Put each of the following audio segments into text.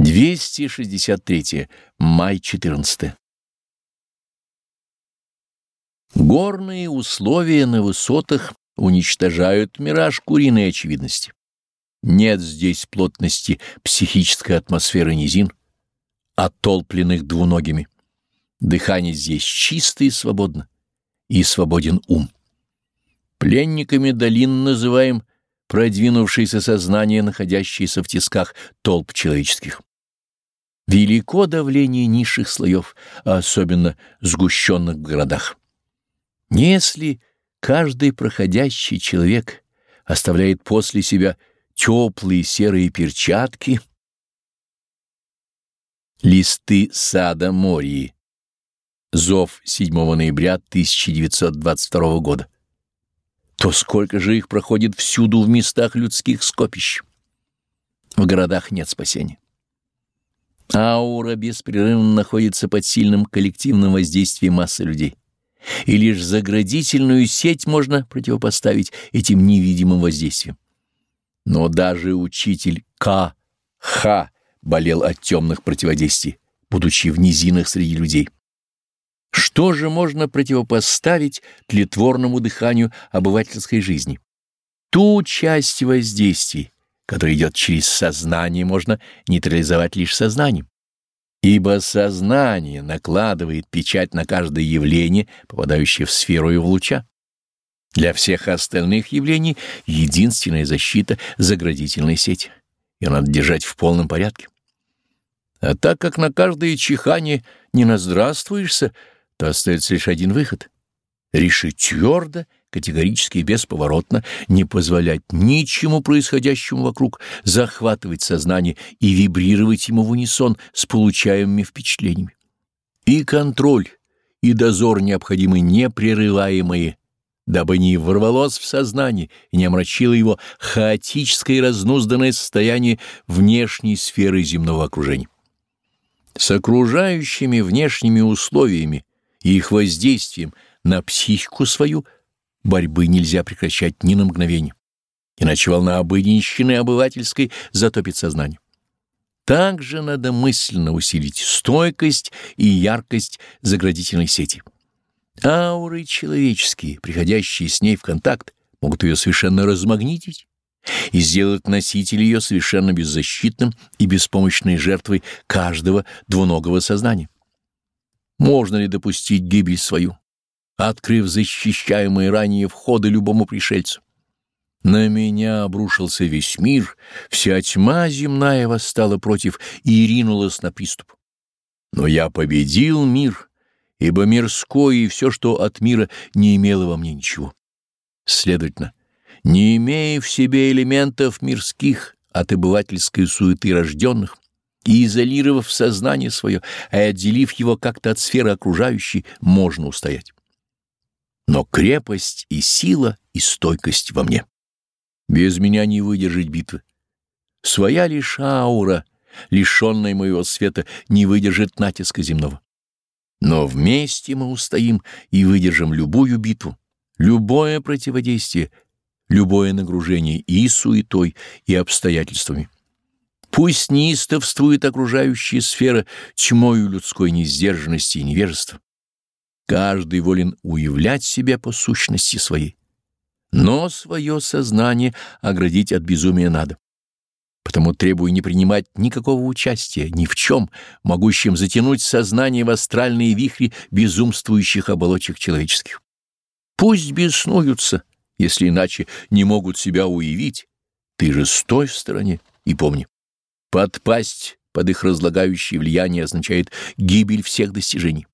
263. Май 14. Горные условия на высотах уничтожают мираж куриной очевидности. Нет здесь плотности психической атмосферы низин, оттолпленных двуногими. Дыхание здесь чисто и свободно, и свободен ум. Пленниками долин называем продвинувшееся сознание, находящееся в тисках толп человеческих. Велико давление низших слоев, а особенно сгущенных в городах. Если каждый проходящий человек оставляет после себя теплые серые перчатки, листы сада Мории, зов 7 ноября 1922 года, то сколько же их проходит всюду в местах людских скопищ? В городах нет спасения. Аура беспрерывно находится под сильным коллективным воздействием массы людей. И лишь заградительную сеть можно противопоставить этим невидимым воздействиям. Но даже учитель К. Х. болел от темных противодействий, будучи в низинах среди людей. Что же можно противопоставить тлетворному дыханию обывательской жизни? Ту часть воздействий, которая идет через сознание, можно нейтрализовать лишь сознанием. Ибо сознание накладывает печать на каждое явление, попадающее в сферу его луча. Для всех остальных явлений единственная защита — заградительная сеть. Ее надо держать в полном порядке. А так как на каждое чихание не наздравствуешься, то остается лишь один выход — решить твердо, категорически и бесповоротно не позволять ничему происходящему вокруг захватывать сознание и вибрировать ему в унисон с получаемыми впечатлениями. И контроль, и дозор необходимы непрерываемые, дабы не ворвалось в сознание и не омрачило его хаотическое и разнузданное состояние внешней сферы земного окружения. С окружающими внешними условиями и их воздействием на психику свою борьбы нельзя прекращать ни на мгновение, иначе волна обыденщины обывательской затопит сознание. Также надо мысленно усилить стойкость и яркость заградительной сети. Ауры человеческие, приходящие с ней в контакт, могут ее совершенно размагнитить и сделать носитель ее совершенно беззащитным и беспомощной жертвой каждого двуногого сознания. Можно ли допустить гибель свою, открыв защищаемые ранее входы любому пришельцу? На меня обрушился весь мир, вся тьма земная восстала против и ринулась на приступ. Но я победил мир, ибо мирское и все, что от мира, не имело во мне ничего. Следовательно, не имея в себе элементов мирских от обывательской суеты рожденных, и изолировав сознание свое, и отделив его как-то от сферы окружающей, можно устоять. Но крепость и сила, и стойкость во мне. Без меня не выдержать битвы. Своя лишь аура, лишенная моего света, не выдержит натиска земного. Но вместе мы устоим и выдержим любую битву, любое противодействие, любое нагружение и суетой, и обстоятельствами. Пусть неистовствует окружающая сфера тьмою людской несдержанности и невежества. Каждый волен уявлять себя по сущности своей. Но свое сознание оградить от безумия надо. Потому требую не принимать никакого участия ни в чем, могущем затянуть сознание в астральные вихри безумствующих оболочек человеческих. Пусть беснуются, если иначе не могут себя уявить. Ты же стой в стороне и помни. Подпасть под их разлагающее влияние означает гибель всех достижений.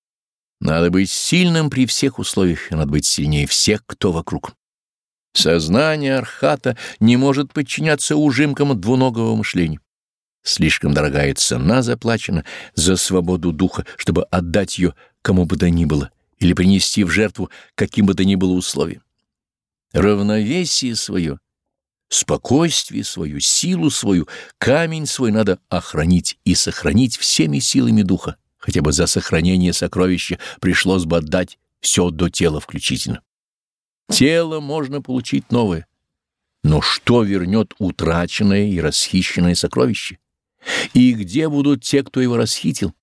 Надо быть сильным при всех условиях, и надо быть сильнее всех, кто вокруг. Сознание архата не может подчиняться ужимкам двуногого мышления. Слишком дорогая цена заплачена за свободу духа, чтобы отдать ее кому бы то ни было или принести в жертву каким бы то ни было условием. Равновесие свое Спокойствие свою, силу свою, камень свой надо охранить и сохранить всеми силами духа. Хотя бы за сохранение сокровища пришлось бы отдать все до тела включительно. Тело можно получить новое. Но что вернет утраченное и расхищенное сокровище? И где будут те, кто его расхитил?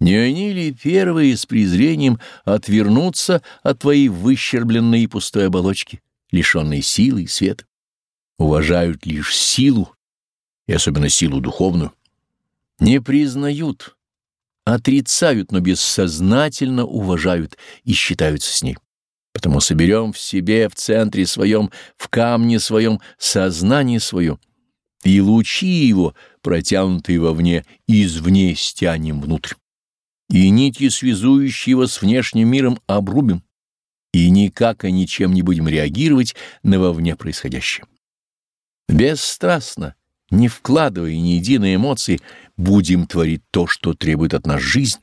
Не они ли первые с презрением отвернутся от твоей выщербленной и пустой оболочки, лишенной силы и света? Уважают лишь силу, и особенно силу духовную. Не признают, отрицают, но бессознательно уважают и считаются с ней. Потому соберем в себе, в центре своем, в камне своем, сознание свое, и лучи его, протянутые вовне, извне стянем внутрь и нити, связующие его с внешним миром, обрубим, и никак и ничем не будем реагировать на вовне происходящее. Бесстрастно, не вкладывая ни единой эмоции, будем творить то, что требует от нас жизнь.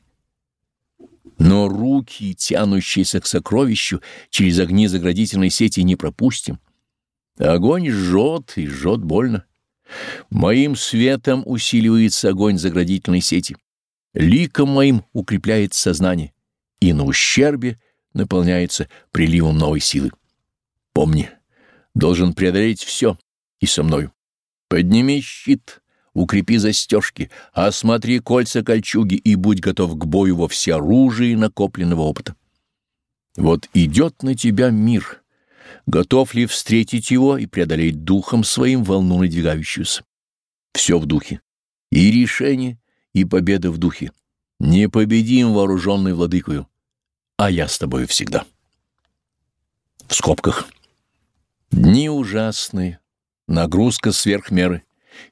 Но руки, тянущиеся к сокровищу, через огни заградительной сети не пропустим. Огонь жжет и жжет больно. Моим светом усиливается огонь заградительной сети ликом моим укрепляет сознание и на ущербе наполняется приливом новой силы. Помни, должен преодолеть все и со мною. Подними щит, укрепи застежки, осмотри кольца кольчуги и будь готов к бою во всеоружии накопленного опыта. Вот идет на тебя мир. Готов ли встретить его и преодолеть духом своим волну надвигающуюся? Все в духе. И решение, и победа в духе. Непобедим вооруженный владыкою, а я с тобою всегда. В скобках. Дни ужасные, нагрузка сверх меры,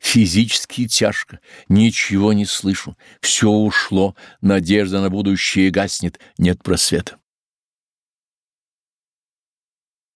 физически тяжко, ничего не слышу, все ушло, надежда на будущее гаснет, нет просвета.